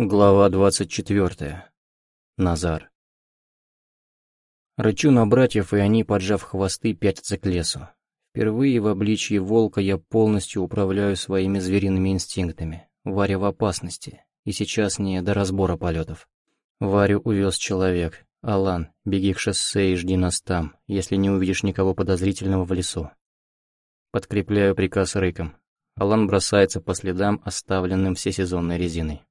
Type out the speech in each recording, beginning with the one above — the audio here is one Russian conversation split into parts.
Глава двадцать четвертая. Назар. Рычу на братьев, и они, поджав хвосты, пятятся к лесу. Впервые в обличье волка я полностью управляю своими звериными инстинктами. Варя в опасности, и сейчас не до разбора полетов. Варю увез человек. Алан, беги к шоссе и жди нас там, если не увидишь никого подозрительного в лесу. Подкрепляю приказ рыком. Алан бросается по следам, оставленным всесезонной резиной.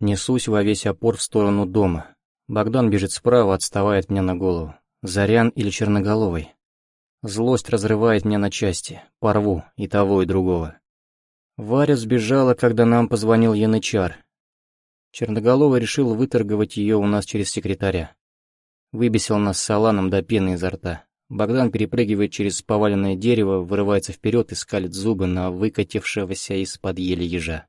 Несусь во весь опор в сторону дома. Богдан бежит справа, отставая от меня на голову. Зарян или Черноголовый. Злость разрывает меня на части. Порву и того, и другого. Варя сбежала, когда нам позвонил Янычар. Черноголовый решил выторговать ее у нас через секретаря. Выбесил нас с Аланом до пены изо рта. Богдан перепрыгивает через поваленное дерево, вырывается вперед и скалит зубы на выкатившегося из-под ели ежа.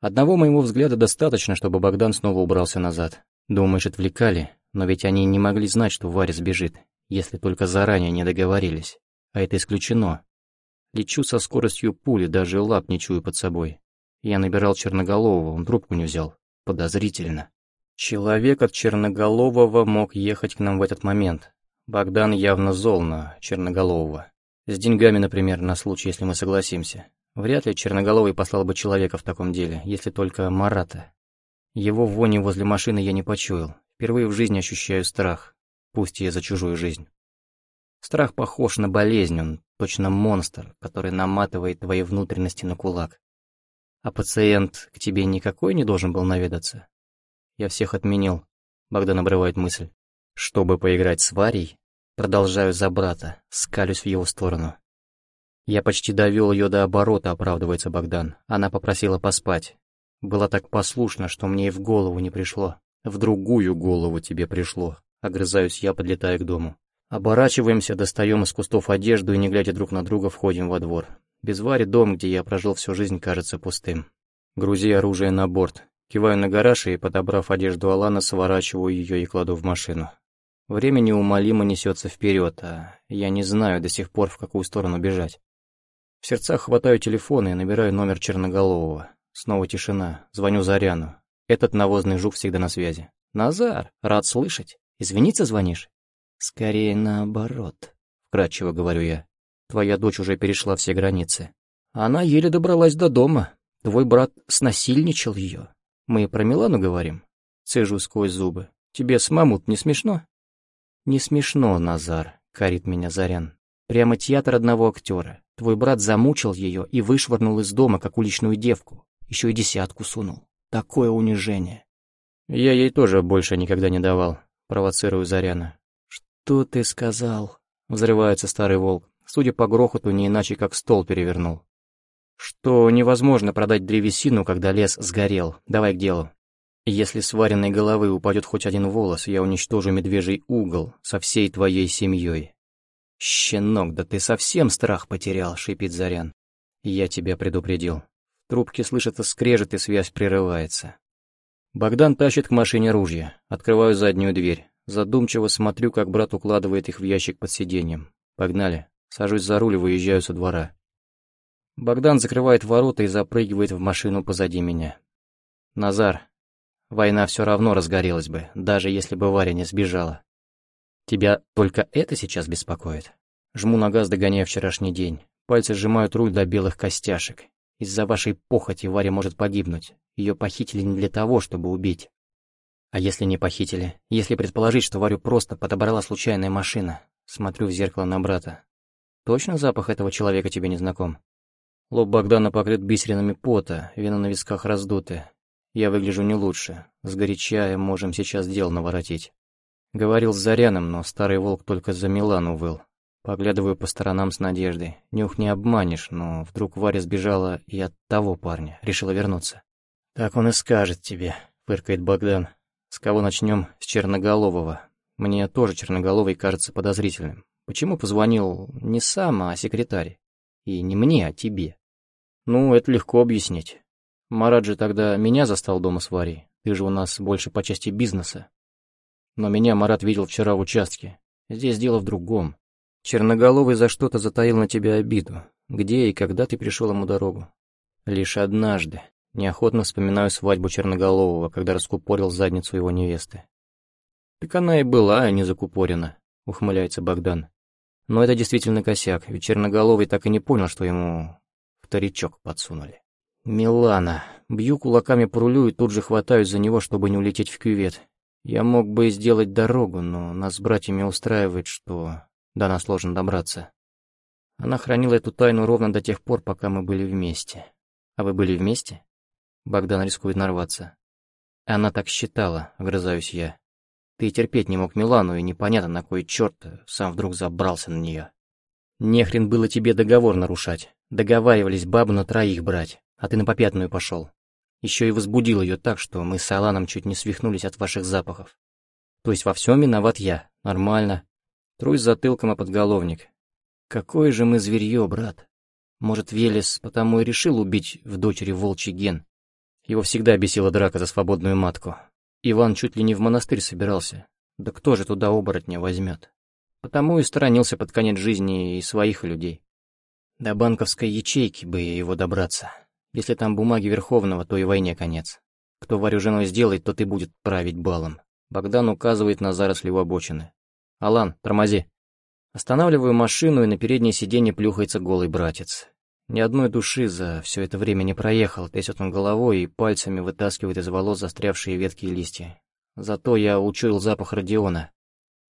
Одного моего взгляда достаточно, чтобы Богдан снова убрался назад. Думаешь, отвлекали, но ведь они не могли знать, что Варя сбежит, если только заранее не договорились. А это исключено. Лечу со скоростью пули, даже лап не чую под собой. Я набирал Черноголового, он трубку не взял. Подозрительно. Человек от Черноголового мог ехать к нам в этот момент. Богдан явно зол на Черноголового. С деньгами, например, на случай, если мы согласимся. Вряд ли Черноголовый послал бы человека в таком деле, если только Марата. Его вони возле машины я не почуял. Впервые в жизни ощущаю страх, пусть и за чужую жизнь. Страх похож на болезнь, он точно монстр, который наматывает твои внутренности на кулак. А пациент к тебе никакой не должен был наведаться? Я всех отменил. Богдан обрывает мысль. Чтобы поиграть с Варей, продолжаю за брата, скалюсь в его сторону. Я почти довел ее до оборота, оправдывается Богдан. Она попросила поспать. Была так послушна, что мне и в голову не пришло. В другую голову тебе пришло. Огрызаюсь я, подлетая к дому. Оборачиваемся, достаем из кустов одежду и, не глядя друг на друга, входим во двор. Без Вари дом, где я прожил всю жизнь, кажется пустым. Грузи оружие на борт. Киваю на гараж и, подобрав одежду Алана, сворачиваю ее и кладу в машину. Время неумолимо несется вперед, а я не знаю до сих пор, в какую сторону бежать. В сердцах хватаю телефон и набираю номер Черноголового. Снова тишина. Звоню Заряну. Этот навозный жук всегда на связи. «Назар, рад слышать. Извиниться звонишь?» «Скорее наоборот», — вкратчиво говорю я. «Твоя дочь уже перешла все границы. Она еле добралась до дома. Твой брат снасильничал ее. Мы про Милану говорим?» Цежу сквозь зубы. «Тебе с мамут не смешно?» «Не смешно, Назар», — корит меня Зарян. «Прямо театр одного актера. Твой брат замучил ее и вышвырнул из дома, как уличную девку. Еще и десятку сунул. Такое унижение. Я ей тоже больше никогда не давал, провоцирую Заряна. Что ты сказал? Взрывается старый волк. Судя по грохоту, не иначе как стол перевернул. Что невозможно продать древесину, когда лес сгорел. Давай к делу. Если с вареной головы упадет хоть один волос, я уничтожу медвежий угол со всей твоей семьей. «Щенок, да ты совсем страх потерял», — шипит Зарян. «Я тебя предупредил». В трубке слышится скрежет, и связь прерывается. Богдан тащит к машине ружья. Открываю заднюю дверь. Задумчиво смотрю, как брат укладывает их в ящик под сиденьем. Погнали. Сажусь за руль и выезжаю со двора. Богдан закрывает ворота и запрыгивает в машину позади меня. «Назар, война все равно разгорелась бы, даже если бы Варя не сбежала. Тебя только это сейчас беспокоит? Жму на газ, догоняя вчерашний день. Пальцы сжимают руль до белых костяшек. Из-за вашей похоти Варя может погибнуть. Ее похитили не для того, чтобы убить. А если не похитили? Если предположить, что Варю просто подобрала случайная машина? Смотрю в зеркало на брата. Точно запах этого человека тебе не знаком? Лоб Богдана покрыт бисеринами пота, вена на висках раздуты. Я выгляжу не лучше. Сгоряча можем сейчас дел наворотить. Говорил с Заряном, но старый волк только за Милану выл. Поглядываю по сторонам с надеждой. Нюх не обманешь, но вдруг Варя сбежала и от того парня, решила вернуться. «Так он и скажет тебе», — фыркает Богдан. «С кого начнем? С Черноголового. Мне тоже Черноголовый кажется подозрительным. Почему позвонил не сам, а секретарь? И не мне, а тебе?» «Ну, это легко объяснить. Марат же тогда меня застал дома с Варей. Ты же у нас больше по части бизнеса. Но меня Марат видел вчера в участке. Здесь дело в другом. Черноголовый за что-то затаил на тебя обиду. Где и когда ты пришел ему дорогу? Лишь однажды. Неохотно вспоминаю свадьбу Черноголового, когда раскупорил задницу его невесты. «Так она и была, а не закупорена», — ухмыляется Богдан. Но это действительно косяк, ведь Черноголовый так и не понял, что ему вторичок подсунули. «Милана!» Бью кулаками по рулю и тут же хватаюсь за него, чтобы не улететь в кювет. Я мог бы сделать дорогу, но нас с братьями устраивает, что до нас сложно добраться. Она хранила эту тайну ровно до тех пор, пока мы были вместе. А вы были вместе? Богдан рискует нарваться. Она так считала, огрызаюсь я. Ты терпеть не мог Милану, и непонятно, на кой черт сам вдруг забрался на нее. Нехрен было тебе договор нарушать. Договаривались бабу на троих брать, а ты на попятную пошел. Еще и возбудил ее так, что мы с Аланом чуть не свихнулись от ваших запахов. То есть во всем виноват я. Нормально. Трусь затылком о подголовник. Какое же мы зверье, брат. Может, Велес потому и решил убить в дочери волчий ген. Его всегда бесила драка за свободную матку. Иван чуть ли не в монастырь собирался. Да кто же туда оборотня возьмет? Потому и сторонился под конец жизни и своих людей. До банковской ячейки бы его добраться. Если там бумаги Верховного, то и войне конец. Кто Варю сделает, тот и будет править балом. Богдан указывает на заросли у обочины. «Алан, тормози». Останавливаю машину, и на переднее сиденье плюхается голый братец. Ни одной души за все это время не проехал, трясет он головой и пальцами вытаскивает из волос застрявшие ветки и листья. Зато я учуял запах Родиона.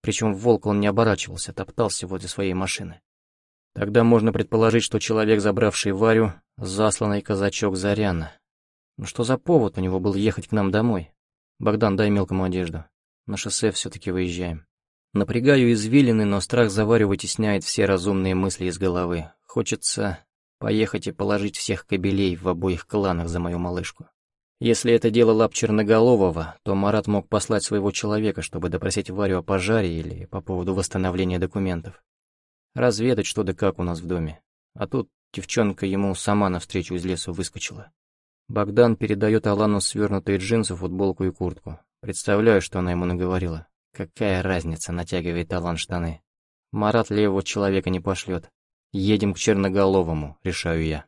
Причем волк он не оборачивался, топтался возле своей машины. Тогда можно предположить, что человек, забравший Варю, засланный казачок Заряна. Ну что за повод у него был ехать к нам домой? Богдан, дай мелкому одежду. На шоссе все-таки выезжаем. Напрягаю извилины, но страх за Варю вытесняет все разумные мысли из головы. Хочется Поехать и положить всех кобелей в обоих кланах за мою малышку. Если это дело лап Черноголового, то Марат мог послать своего человека, чтобы допросить Варю о пожаре или по поводу восстановления документов. Разведать, что да как у нас в доме. А тут девчонка ему сама навстречу из лесу выскочила. Богдан передает Алану свернутые джинсы, футболку и куртку. Представляю, что она ему наговорила. Какая разница, натягивает Алан штаны. Марат левого человека не пошлет. Едем к Черноголовому, решаю я.